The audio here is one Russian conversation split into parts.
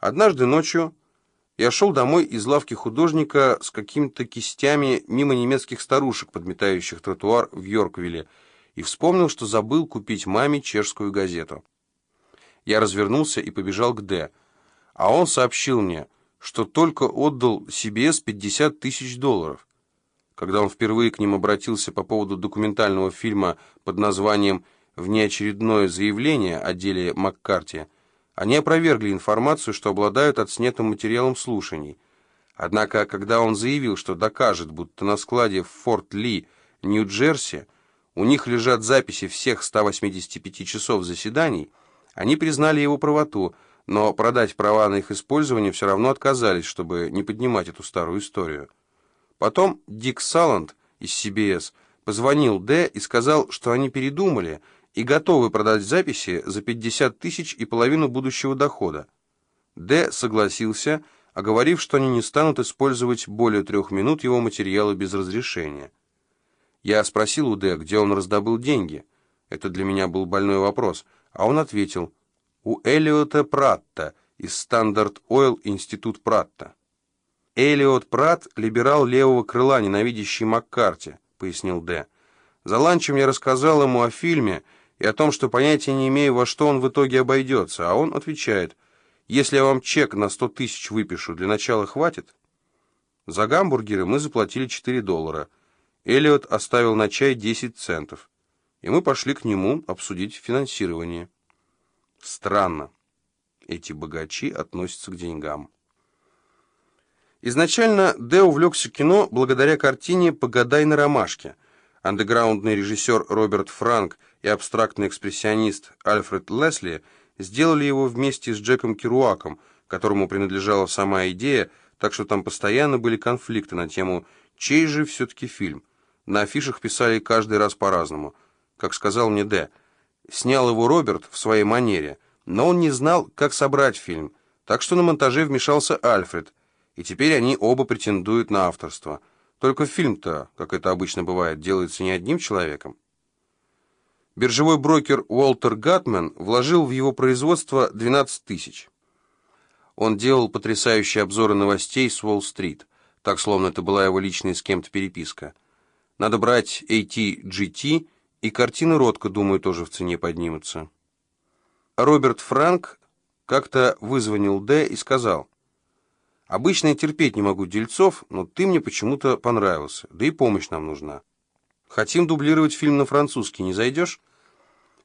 Однажды ночью я шел домой из лавки художника с какими-то кистями мимо немецких старушек, подметающих тротуар в Йорквилле, и вспомнил, что забыл купить маме чешскую газету. Я развернулся и побежал к Д. А он сообщил мне, что только отдал CBS 50 тысяч долларов. Когда он впервые к ним обратился по поводу документального фильма под названием «Внеочередное заявление» о деле Маккарти, они опровергли информацию, что обладают отснятым материалом слушаний. Однако, когда он заявил, что докажет, будто на складе в Форт Ли, Нью-Джерси, у них лежат записи всех 185 часов заседаний, они признали его правоту, но продать права на их использование все равно отказались, чтобы не поднимать эту старую историю. Потом Дик Саланд из CBS позвонил Д и сказал, что они передумали и готовы продать записи за 50 тысяч и половину будущего дохода. Д согласился, оговорив, что они не станут использовать более трех минут его материала без разрешения. Я спросил у Д, где он раздобыл деньги. Это для меня был больной вопрос, а он ответил, у Элиота Пратта из Стандарт Ойл Институт Пратта. Элиот Пратт — либерал левого крыла, ненавидящий Маккарти, пояснил Д. За ланчем я рассказал ему о фильме и о том, что понятия не имею, во что он в итоге обойдется, а он отвечает, если я вам чек на сто тысяч выпишу, для начала хватит? За гамбургеры мы заплатили 4 доллара — Эллиот оставил на чай 10 центов, и мы пошли к нему обсудить финансирование. Странно, эти богачи относятся к деньгам. Изначально Дэ увлекся кино благодаря картине «Погадай на ромашке». Андеграундный режиссер Роберт Франк и абстрактный экспрессионист Альфред Лесли сделали его вместе с Джеком Керуаком, которому принадлежала сама идея, так что там постоянно были конфликты на тему «Чей же все-таки фильм?». На афишах писали каждый раз по-разному. Как сказал мне Д. Снял его Роберт в своей манере, но он не знал, как собрать фильм, так что на монтаже вмешался Альфред, и теперь они оба претендуют на авторство. Только фильм-то, как это обычно бывает, делается не одним человеком. Биржевой брокер Уолтер Гатман вложил в его производство 12 тысяч. Он делал потрясающие обзоры новостей с Уолл-стрит, так словно это была его личная с кем-то переписка. Надо брать AT-GT, и картины Ротко, думаю, тоже в цене поднимутся. Роберт Франк как-то вызвонил Д и сказал, «Обычно я терпеть не могу дельцов, но ты мне почему-то понравился, да и помощь нам нужна. Хотим дублировать фильм на французский, не зайдешь?»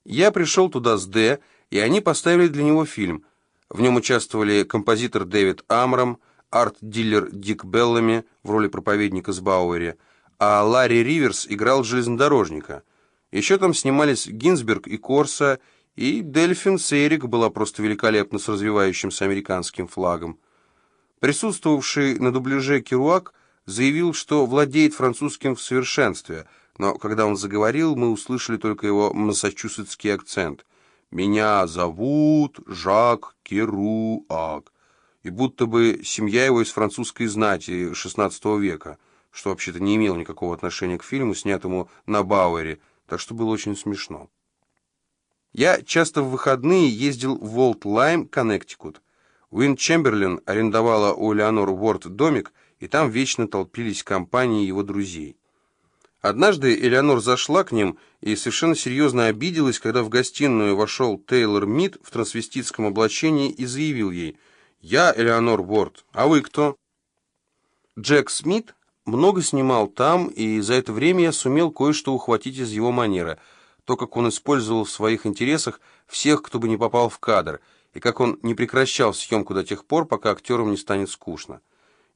Я пришел туда с Д, и они поставили для него фильм. В нем участвовали композитор Дэвид Амрам, арт-дилер Дик Беллами в роли проповедника с Бауэри, а Ларри Риверс играл железнодорожника. Еще там снимались Гинзберг и Корса, и Дельфин Сейрик была просто великолепна с развивающимся американским флагом. Присутствовавший на дубляже Керуак заявил, что владеет французским в совершенстве, но когда он заговорил, мы услышали только его массачусетский акцент. «Меня зовут Жак Керуак», и будто бы семья его из французской знати XVI века – что вообще-то не имело никакого отношения к фильму, снятому на Бауэре, так что было очень смешно. Я часто в выходные ездил в Волт Лайм, Коннектикут. Уин Чемберлин арендовала у Леонор Уорд домик, и там вечно толпились компании его друзей. Однажды Элеонор зашла к ним и совершенно серьезно обиделась, когда в гостиную вошел Тейлор Мид в трансвеститском облачении и заявил ей «Я Элеонор Уорд, а вы кто?» Джек Смит много снимал там, и за это время я сумел кое-что ухватить из его манеры, то, как он использовал в своих интересах всех, кто бы не попал в кадр, и как он не прекращал съемку до тех пор, пока актерам не станет скучно.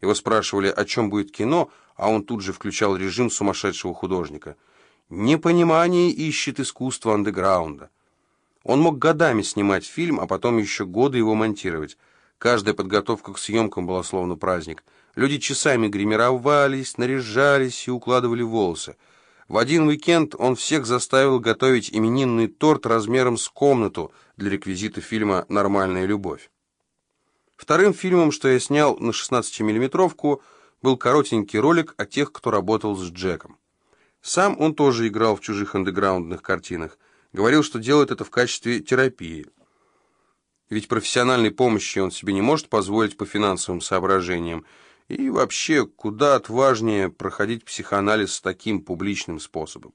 Его спрашивали, о чем будет кино, а он тут же включал режим сумасшедшего художника. Непонимание ищет искусство андеграунда. Он мог годами снимать фильм, а потом еще годы его монтировать. Каждая подготовка к съемкам была словно праздник – Люди часами гримировались, наряжались и укладывали волосы. В один уикенд он всех заставил готовить именинный торт размером с комнату для реквизита фильма «Нормальная любовь». Вторым фильмом, что я снял на 16-миллиметровку, был коротенький ролик о тех, кто работал с Джеком. Сам он тоже играл в чужих андеграундных картинах. Говорил, что делает это в качестве терапии. ведь профессиональной помощи он себе не может позволить по финансовым соображениям. И вообще, куда отважнее проходить психоанализ с таким публичным способом.